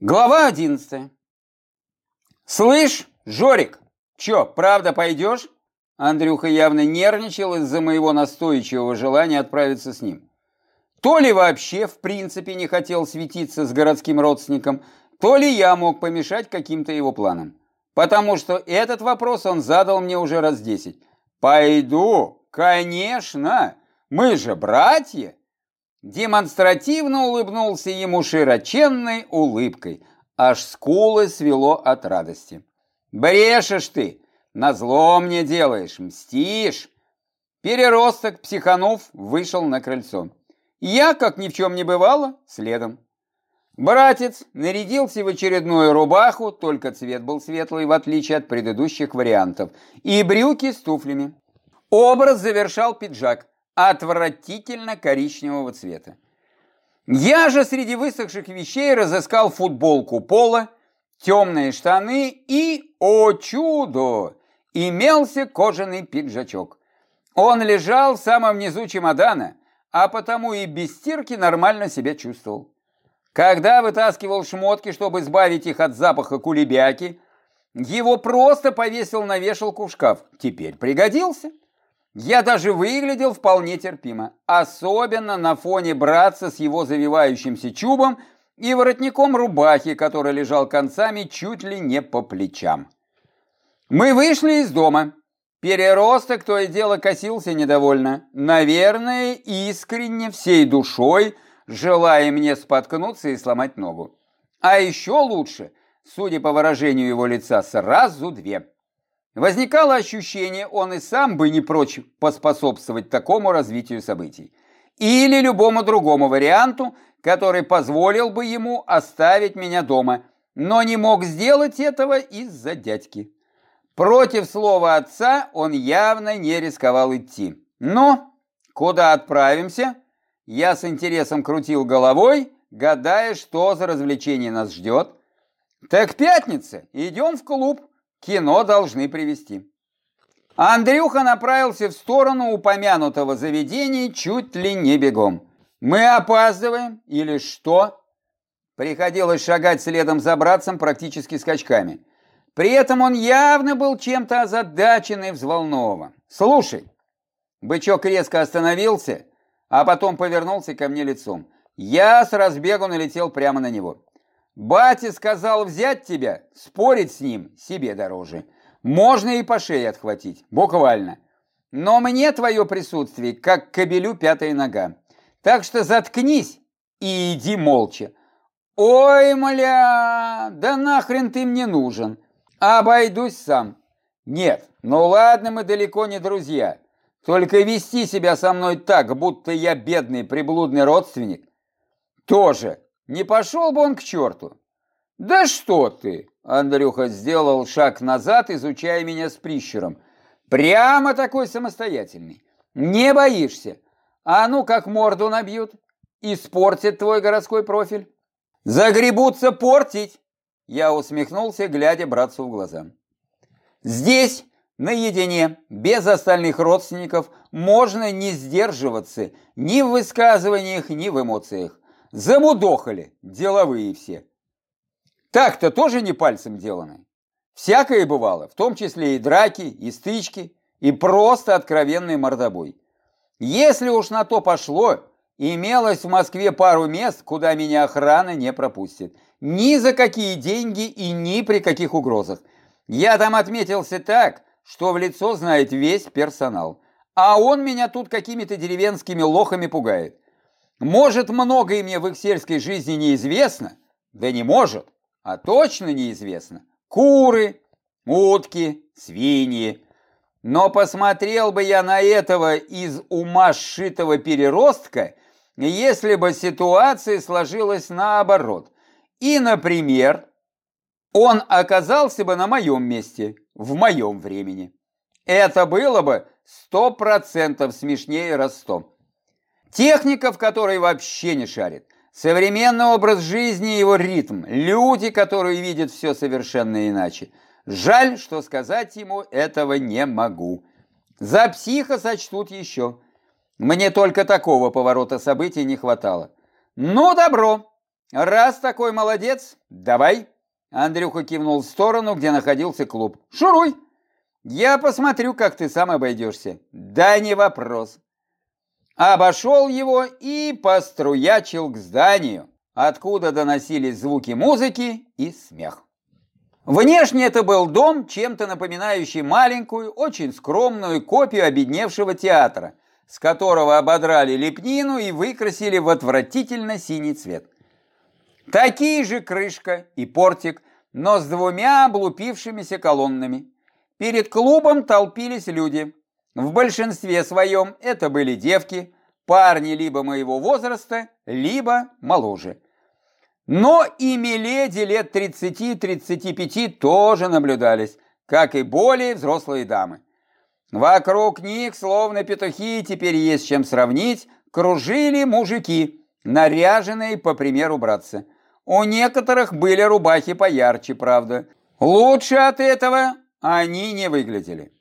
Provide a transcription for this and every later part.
Глава одиннадцатая. «Слышь, Жорик, чё, правда пойдешь?» Андрюха явно нервничал из-за моего настойчивого желания отправиться с ним. То ли вообще в принципе не хотел светиться с городским родственником, то ли я мог помешать каким-то его планам. Потому что этот вопрос он задал мне уже раз десять. «Пойду, конечно, мы же братья!» Демонстративно улыбнулся ему широченной улыбкой, аж скулы свело от радости. «Брешешь ты, назло мне делаешь, мстишь!» Переросток, психанув, вышел на крыльцо. Я, как ни в чем не бывало, следом. Братец нарядился в очередную рубаху, только цвет был светлый, в отличие от предыдущих вариантов, и брюки с туфлями. Образ завершал пиджак, отвратительно коричневого цвета. Я же среди высохших вещей разыскал футболку пола, темные штаны и, о чудо, имелся кожаный пиджачок. Он лежал в самом низу чемодана, а потому и без стирки нормально себя чувствовал. Когда вытаскивал шмотки, чтобы избавить их от запаха кулебяки, его просто повесил на вешалку в шкаф. Теперь пригодился. Я даже выглядел вполне терпимо, особенно на фоне братца с его завивающимся чубом и воротником рубахи, который лежал концами чуть ли не по плечам. Мы вышли из дома. Переросток то и дело косился недовольно. Наверное, искренне, всей душой, желая мне споткнуться и сломать ногу. А еще лучше, судя по выражению его лица, сразу две. Возникало ощущение, он и сам бы не прочь поспособствовать такому развитию событий. Или любому другому варианту, который позволил бы ему оставить меня дома, но не мог сделать этого из-за дядьки. Против слова отца он явно не рисковал идти. Но куда отправимся? Я с интересом крутил головой, гадая, что за развлечение нас ждет. Так пятница, идем в клуб. Кино должны привести. Андрюха направился в сторону упомянутого заведения чуть ли не бегом. Мы опаздываем или что? Приходилось шагать следом за братцем практически скачками. При этом он явно был чем-то озадачен и взволнован. «Слушай!» Бычок резко остановился, а потом повернулся ко мне лицом. Я с разбегу налетел прямо на него. Батя сказал взять тебя, спорить с ним себе дороже. Можно и по шее отхватить, буквально. Но мне твое присутствие, как кобелю пятая нога. Так что заткнись и иди молча. Ой, мля, да нахрен ты мне нужен? Обойдусь сам. Нет, ну ладно, мы далеко не друзья. Только вести себя со мной так, будто я бедный приблудный родственник, тоже не пошел бы он к черту. Да что ты? Андрюха сделал шаг назад, изучая меня с прищуром. Прямо такой самостоятельный. Не боишься? А ну как морду набьют? Испортят твой городской профиль? Загребутся портить. Я усмехнулся, глядя братцу в глаза. Здесь, наедине, без остальных родственников, можно не сдерживаться ни в высказываниях, ни в эмоциях. Замудохали, деловые все. Так-то тоже не пальцем деланы. Всякое бывало, в том числе и драки, и стычки, и просто откровенный мордобой. Если уж на то пошло, имелось в Москве пару мест, куда меня охрана не пропустит. Ни за какие деньги и ни при каких угрозах. Я там отметился так, что в лицо знает весь персонал. А он меня тут какими-то деревенскими лохами пугает. Может, многое мне в их сельской жизни неизвестно? Да не может, а точно неизвестно. Куры, утки, свиньи. Но посмотрел бы я на этого из ума сшитого переростка, если бы ситуация сложилась наоборот. И, например, он оказался бы на моем месте, в моем времени. Это было бы сто процентов смешнее раз Техника, в которой вообще не шарит. Современный образ жизни и его ритм. Люди, которые видят все совершенно иначе. Жаль, что сказать ему этого не могу. За психа сочтут еще. Мне только такого поворота событий не хватало. Ну, добро. Раз такой молодец, давай. Андрюха кивнул в сторону, где находился клуб. Шуруй. Я посмотрю, как ты сам обойдешься. Да не вопрос. Обошел его и поструячил к зданию, откуда доносились звуки музыки и смех. Внешне это был дом, чем-то напоминающий маленькую, очень скромную копию обедневшего театра, с которого ободрали лепнину и выкрасили в отвратительно синий цвет. Такие же крышка и портик, но с двумя облупившимися колоннами. Перед клубом толпились люди. В большинстве своем это были девки, парни либо моего возраста, либо моложе. Но и миледи лет 30-35 тоже наблюдались, как и более взрослые дамы. Вокруг них, словно петухи, теперь есть чем сравнить, кружили мужики, наряженные по примеру братца. У некоторых были рубахи поярче, правда. Лучше от этого они не выглядели.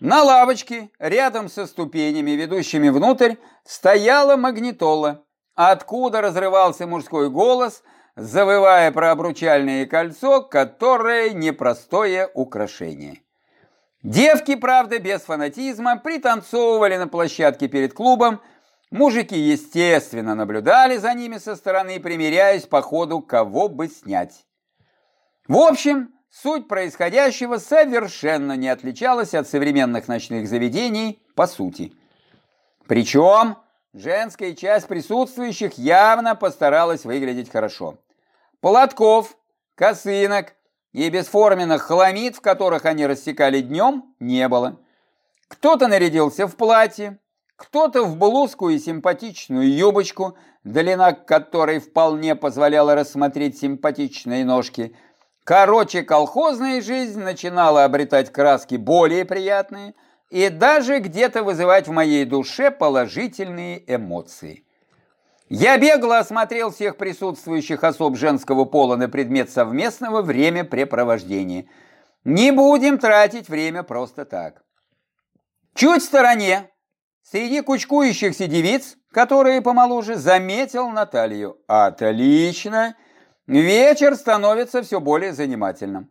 На лавочке, рядом со ступенями, ведущими внутрь, стояла магнитола, откуда разрывался мужской голос – завывая про обручальное кольцо, которое непростое украшение. Девки, правда, без фанатизма, пританцовывали на площадке перед клубом, мужики, естественно, наблюдали за ними со стороны, примеряясь по ходу, кого бы снять. В общем, суть происходящего совершенно не отличалась от современных ночных заведений по сути. Причем женская часть присутствующих явно постаралась выглядеть хорошо платков, косынок и бесформенных хламид, в которых они рассекали днем, не было. Кто-то нарядился в платье, кто-то в блузку и симпатичную юбочку, длина которой вполне позволяла рассмотреть симпатичные ножки. Короче, колхозная жизнь начинала обретать краски более приятные и даже где-то вызывать в моей душе положительные эмоции. Я бегло осмотрел всех присутствующих особ женского пола на предмет совместного времяпрепровождения. Не будем тратить время просто так. Чуть в стороне, среди кучкующихся девиц, которые помоложе, заметил Наталью. Отлично! Вечер становится все более занимательным.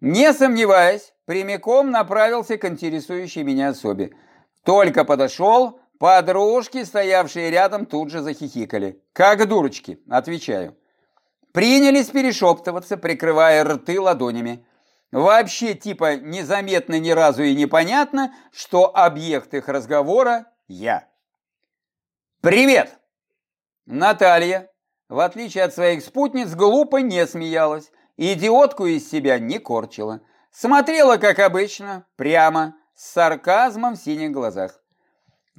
Не сомневаясь, прямиком направился к интересующей меня особе. Только подошел, Подружки, стоявшие рядом, тут же захихикали. Как дурочки, отвечаю. Принялись перешептываться, прикрывая рты ладонями. Вообще, типа, незаметно ни разу и непонятно, что объект их разговора я. «Привет!» Наталья, в отличие от своих спутниц, глупо не смеялась, идиотку из себя не корчила. Смотрела, как обычно, прямо, с сарказмом в синих глазах.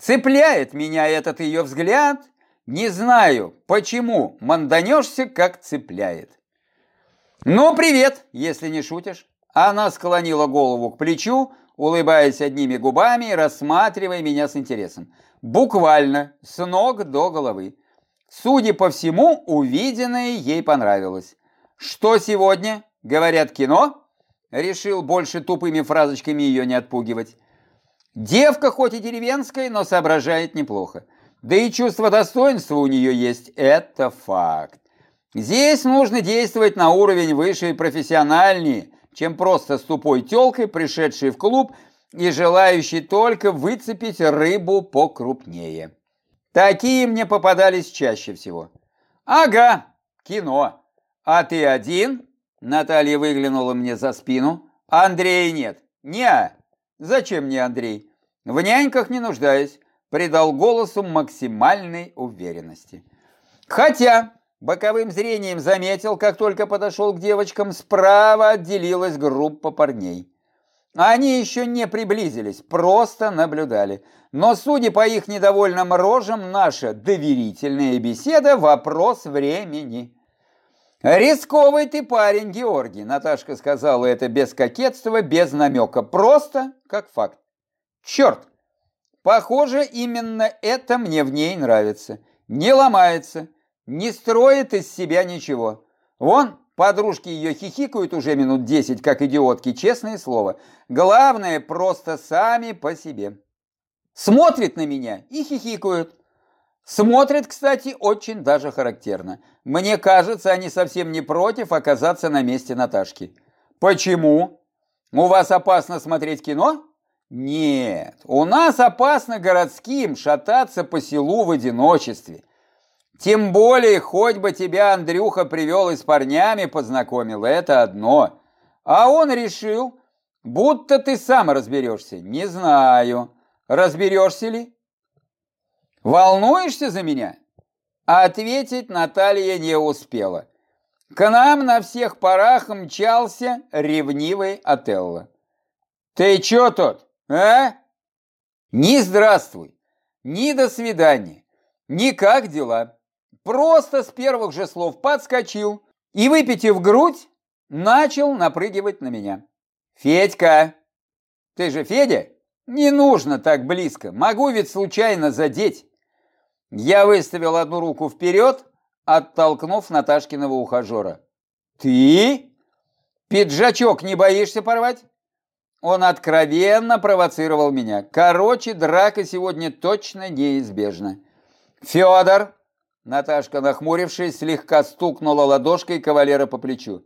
Цепляет меня этот ее взгляд, не знаю, почему манданешься, как цепляет. Ну, привет, если не шутишь. Она склонила голову к плечу, улыбаясь одними губами и рассматривая меня с интересом. Буквально, с ног до головы. Судя по всему, увиденное ей понравилось. Что сегодня? Говорят, кино? Решил больше тупыми фразочками ее не отпугивать. Девка хоть и деревенская, но соображает неплохо. Да и чувство достоинства у нее есть, это факт. Здесь нужно действовать на уровень выше и профессиональнее, чем просто с тупой телкой, пришедшей в клуб и желающей только выцепить рыбу покрупнее. Такие мне попадались чаще всего. Ага, кино. А ты один? Наталья выглянула мне за спину. Андрея нет. Не, Зачем мне Андрей? В няньках не нуждаюсь, придал голосу максимальной уверенности. Хотя боковым зрением заметил, как только подошел к девочкам, справа отделилась группа парней. Они еще не приблизились, просто наблюдали. Но, судя по их недовольным рожам, наша доверительная беседа – вопрос времени. «Рисковый ты парень, Георгий», — Наташка сказала это без кокетства, без намека, просто как факт. «Черт! Похоже, именно это мне в ней нравится. Не ломается, не строит из себя ничего. Вон, подружки ее хихикают уже минут десять, как идиотки, честное слово. Главное, просто сами по себе. Смотрит на меня и хихикают. Смотрит, кстати, очень даже характерно. Мне кажется, они совсем не против оказаться на месте Наташки. Почему? У вас опасно смотреть кино? Нет, у нас опасно городским шататься по селу в одиночестве. Тем более, хоть бы тебя Андрюха привел и с парнями познакомил, это одно. А он решил, будто ты сам разберешься. Не знаю, разберешься ли? Волнуешься за меня? Ответить Наталья не успела. К нам на всех парах мчался ревнивый Отелло. «Ты чё тут, а?» «Ни здравствуй, ни до свидания, ни как дела». Просто с первых же слов подскочил и, выпитив грудь, начал напрыгивать на меня. «Федька! Ты же Федя? Не нужно так близко, могу ведь случайно задеть». Я выставил одну руку вперед, оттолкнув Наташкиного ухажера. «Ты? Пиджачок не боишься порвать?» Он откровенно провоцировал меня. Короче, драка сегодня точно неизбежна. «Федор!» Наташка, нахмурившись, слегка стукнула ладошкой кавалера по плечу.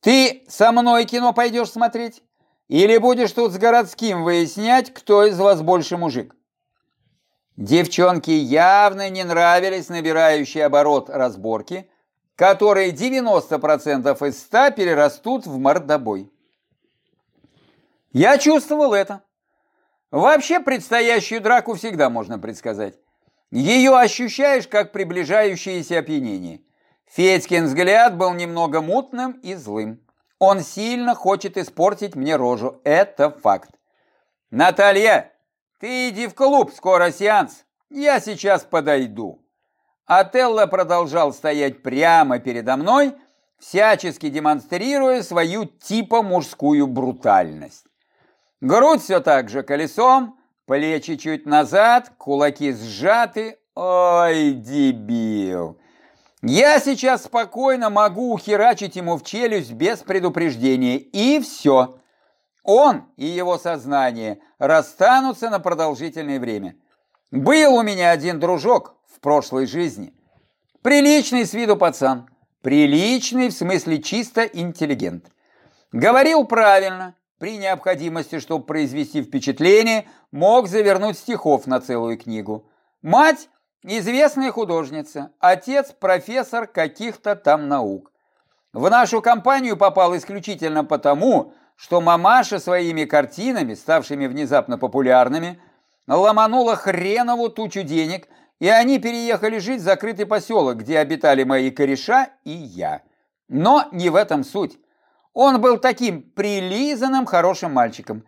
«Ты со мной кино пойдешь смотреть? Или будешь тут с городским выяснять, кто из вас больше мужик?» Девчонке явно не нравились набирающие оборот разборки, которые 90% из 100 перерастут в мордобой. Я чувствовал это. Вообще предстоящую драку всегда можно предсказать. Ее ощущаешь, как приближающееся опьянение. Федькин взгляд был немного мутным и злым. Он сильно хочет испортить мне рожу. Это факт. Наталья, «Ты иди в клуб, скоро сеанс. Я сейчас подойду». Отелло продолжал стоять прямо передо мной, всячески демонстрируя свою типа мужскую брутальность. Грудь все так же колесом, плечи чуть назад, кулаки сжаты. Ой, дебил! Я сейчас спокойно могу ухерачить ему в челюсть без предупреждения, и все. Он и его сознание расстанутся на продолжительное время. Был у меня один дружок в прошлой жизни. Приличный с виду пацан. Приличный в смысле чисто интеллигент. Говорил правильно. При необходимости, чтобы произвести впечатление, мог завернуть стихов на целую книгу. Мать – известная художница, отец – профессор каких-то там наук. В нашу компанию попал исключительно потому, что мамаша своими картинами, ставшими внезапно популярными, ломанула хренову тучу денег, и они переехали жить в закрытый поселок, где обитали мои кореша и я. Но не в этом суть. Он был таким прилизанным хорошим мальчиком,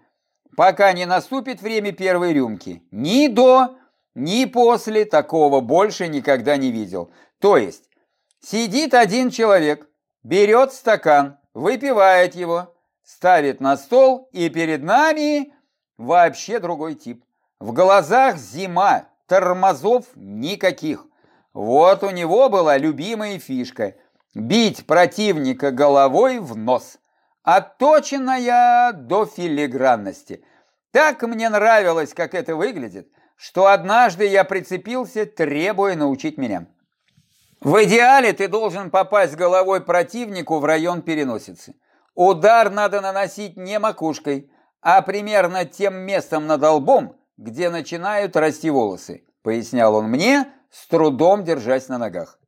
пока не наступит время первой рюмки. Ни до, ни после такого больше никогда не видел. То есть, сидит один человек, берет стакан, выпивает его, ставит на стол, и перед нами вообще другой тип. В глазах зима, тормозов никаких. Вот у него была любимая фишка – бить противника головой в нос, отточенная до филигранности. Так мне нравилось, как это выглядит, что однажды я прицепился, требуя научить меня. В идеале ты должен попасть головой противнику в район переносицы. Удар надо наносить не макушкой, а примерно тем местом над лбом, где начинают расти волосы, пояснял он мне, с трудом держась на ногах.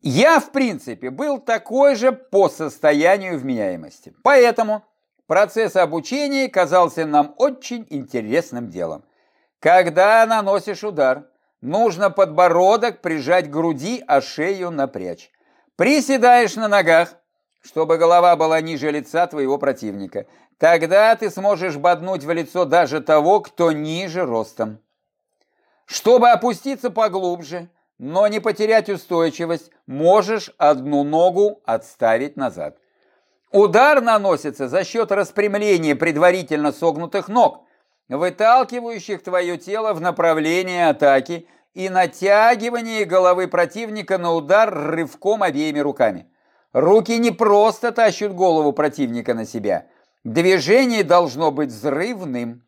Я, в принципе, был такой же по состоянию вменяемости. Поэтому процесс обучения казался нам очень интересным делом. Когда наносишь удар, нужно подбородок прижать к груди, а шею напрячь. Приседаешь на ногах, чтобы голова была ниже лица твоего противника. Тогда ты сможешь боднуть в лицо даже того, кто ниже ростом. Чтобы опуститься поглубже, но не потерять устойчивость, можешь одну ногу отставить назад. Удар наносится за счет распрямления предварительно согнутых ног, выталкивающих твое тело в направлении атаки и натягивания головы противника на удар рывком обеими руками. Руки не просто тащат голову противника на себя. Движение должно быть взрывным.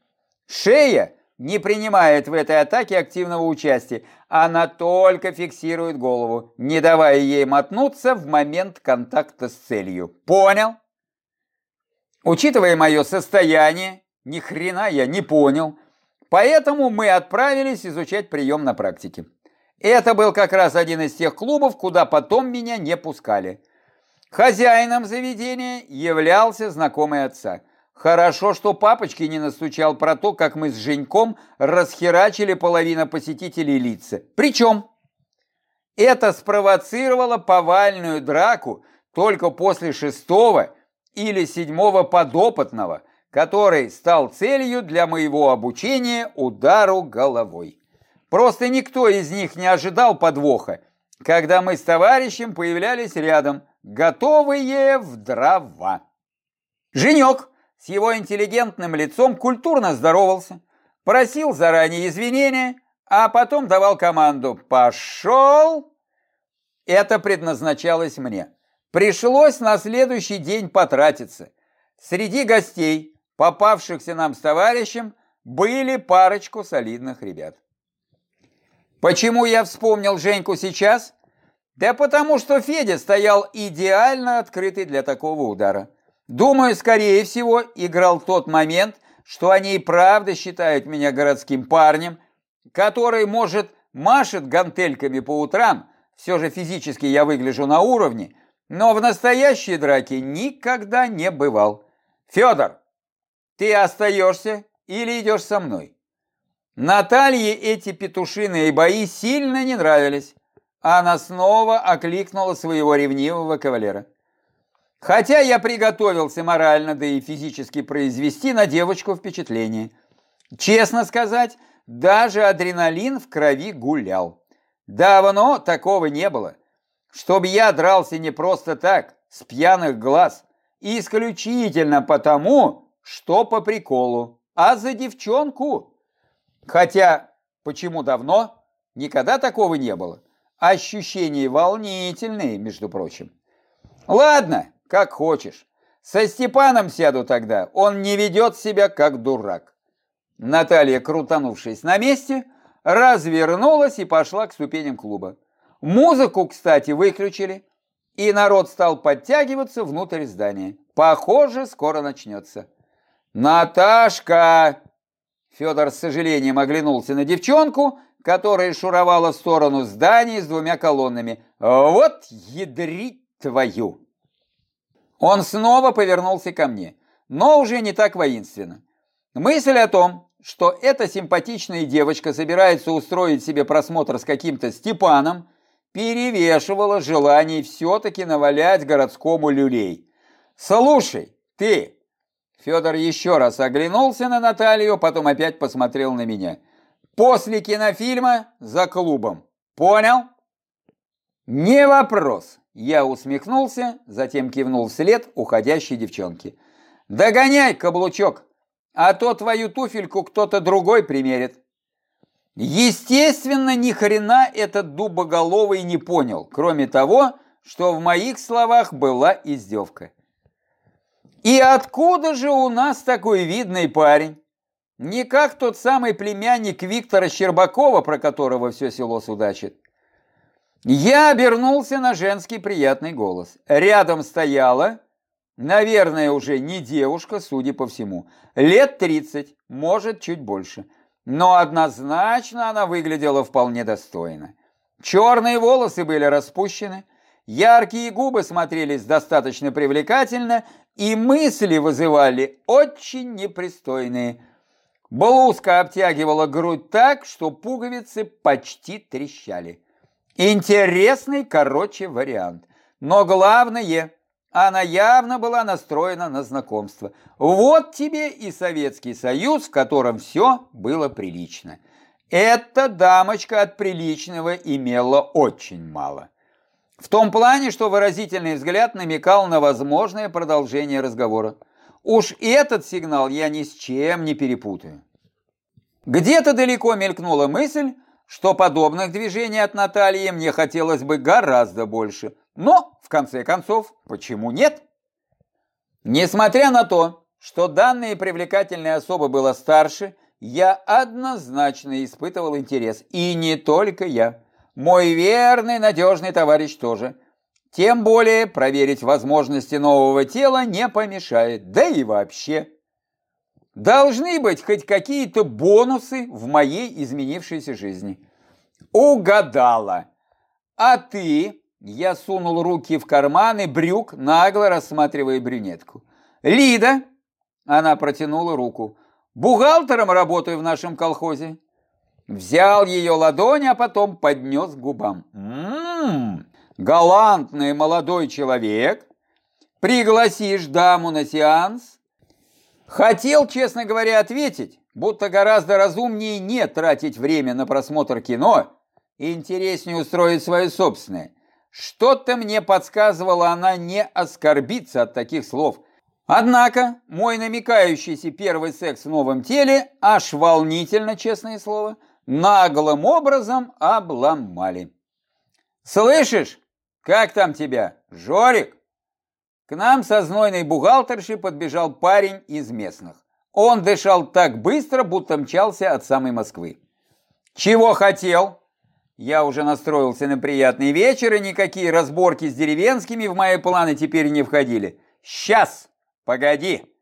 Шея не принимает в этой атаке активного участия. Она только фиксирует голову, не давая ей мотнуться в момент контакта с целью. Понял? Учитывая мое состояние, ни хрена я не понял. Поэтому мы отправились изучать прием на практике. Это был как раз один из тех клубов, куда потом меня не пускали. Хозяином заведения являлся знакомый отца. Хорошо, что папочки не настучал про то, как мы с Женьком расхерачили половину посетителей лица. Причем это спровоцировало повальную драку только после шестого или седьмого подопытного, который стал целью для моего обучения удару головой. Просто никто из них не ожидал подвоха, когда мы с товарищем появлялись рядом, готовые в дрова. Женек с его интеллигентным лицом культурно здоровался, просил заранее извинения, а потом давал команду «Пошел!». Это предназначалось мне. Пришлось на следующий день потратиться. Среди гостей, попавшихся нам с товарищем, были парочку солидных ребят. Почему я вспомнил Женьку сейчас? Да потому что Федя стоял идеально открытый для такого удара. Думаю, скорее всего, играл тот момент, что они и правда считают меня городским парнем, который, может, машет гантельками по утрам, все же физически я выгляжу на уровне, но в настоящей драке никогда не бывал. Федор, ты остаешься или идешь со мной? Наталье эти петушиные бои сильно не нравились. Она снова окликнула своего ревнивого кавалера. Хотя я приготовился морально, да и физически произвести на девочку впечатление. Честно сказать, даже адреналин в крови гулял. Давно такого не было. Чтоб я дрался не просто так, с пьяных глаз, исключительно потому, что по приколу, а за девчонку. Хотя, почему давно? Никогда такого не было. Ощущения волнительные, между прочим. Ладно, как хочешь. Со Степаном сяду тогда, он не ведет себя как дурак. Наталья, крутанувшись на месте, развернулась и пошла к ступеням клуба. Музыку, кстати, выключили, и народ стал подтягиваться внутрь здания. Похоже, скоро начнется. «Наташка!» Федор с сожалением оглянулся на девчонку, которая шуровала в сторону здания с двумя колоннами. «Вот ядрить твою!» Он снова повернулся ко мне, но уже не так воинственно. Мысль о том, что эта симпатичная девочка собирается устроить себе просмотр с каким-то Степаном, перевешивала желание все-таки навалять городскому люлей. «Слушай, ты!» Федор еще раз оглянулся на Наталью, потом опять посмотрел на меня. «После кинофильма за клубом. Понял?» «Не вопрос!» Я усмехнулся, затем кивнул вслед уходящей девчонке. «Догоняй, каблучок, а то твою туфельку кто-то другой примерит». Естественно, ни хрена этот дубоголовый не понял, кроме того, что в моих словах была издевка. И откуда же у нас такой видный парень? Не как тот самый племянник Виктора Щербакова, про которого все село судачит. Я обернулся на женский приятный голос. Рядом стояла, наверное, уже не девушка, судя по всему, лет 30, может, чуть больше. Но однозначно она выглядела вполне достойно. Черные волосы были распущены, яркие губы смотрелись достаточно привлекательно, и мысли вызывали очень непристойные. Блузка обтягивала грудь так, что пуговицы почти трещали. Интересный, короче, вариант. Но главное, она явно была настроена на знакомство. Вот тебе и Советский Союз, в котором все было прилично. Эта дамочка от приличного имела очень мало. В том плане, что выразительный взгляд намекал на возможное продолжение разговора. Уж этот сигнал я ни с чем не перепутаю. Где-то далеко мелькнула мысль, что подобных движений от Натальи мне хотелось бы гораздо больше. Но, в конце концов, почему нет? Несмотря на то, что данная привлекательная особа была старше я однозначно испытывал интерес. И не только я. Мой верный, надежный товарищ тоже. Тем более проверить возможности нового тела не помешает. Да и вообще. Должны быть хоть какие-то бонусы в моей изменившейся жизни. Угадала. А ты? Я сунул руки в карманы брюк, нагло рассматривая брюнетку. Лида, она протянула руку. Бухгалтером работаю в нашем колхозе. Взял ее ладонь, а потом поднес к губам. Ммм, галантный молодой человек. Пригласишь даму на сеанс? Хотел, честно говоря, ответить, будто гораздо разумнее не тратить время на просмотр кино интереснее устроить свое собственное. Что-то мне подсказывало, она не оскорбится от таких слов. Однако мой намекающийся первый секс в новом теле аж волнительно, честное слово, наглым образом обломали. «Слышишь, как там тебя, Жорик?» К нам со знойной бухгалтершей подбежал парень из местных. Он дышал так быстро, будто мчался от самой Москвы. «Чего хотел?» Я уже настроился на приятный вечер, и никакие разборки с деревенскими в мои планы теперь не входили. «Сейчас! Погоди!»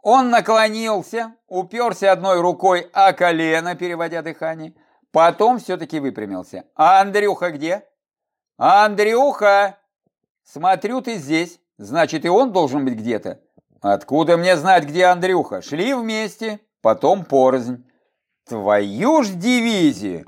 Он наклонился, уперся одной рукой о колено, переводя дыхание, потом все-таки выпрямился. «А Андрюха где?» «Андрюха! Смотрю, ты здесь. Значит, и он должен быть где-то. Откуда мне знать, где Андрюха? Шли вместе, потом порознь. Твою ж дивизию!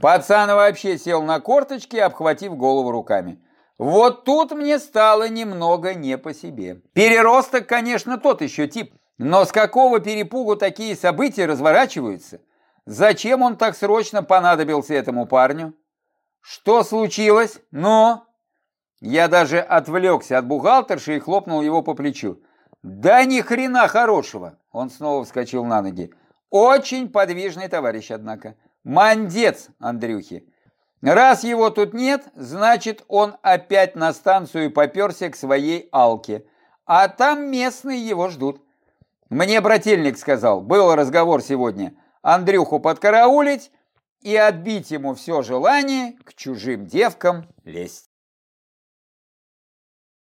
Пацан вообще сел на корточки, обхватив голову руками. Вот тут мне стало немного не по себе. Переросток, конечно, тот еще тип. Но с какого перепугу такие события разворачиваются? Зачем он так срочно понадобился этому парню? Что случилось? Ну? Я даже отвлекся от бухгалтерши и хлопнул его по плечу. Да ни хрена хорошего. Он снова вскочил на ноги. Очень подвижный товарищ, однако. Мандец Андрюхи. Раз его тут нет, значит, он опять на станцию поперся к своей Алке. А там местные его ждут. Мне брательник сказал, был разговор сегодня, Андрюху подкараулить и отбить ему все желание к чужим девкам лезть.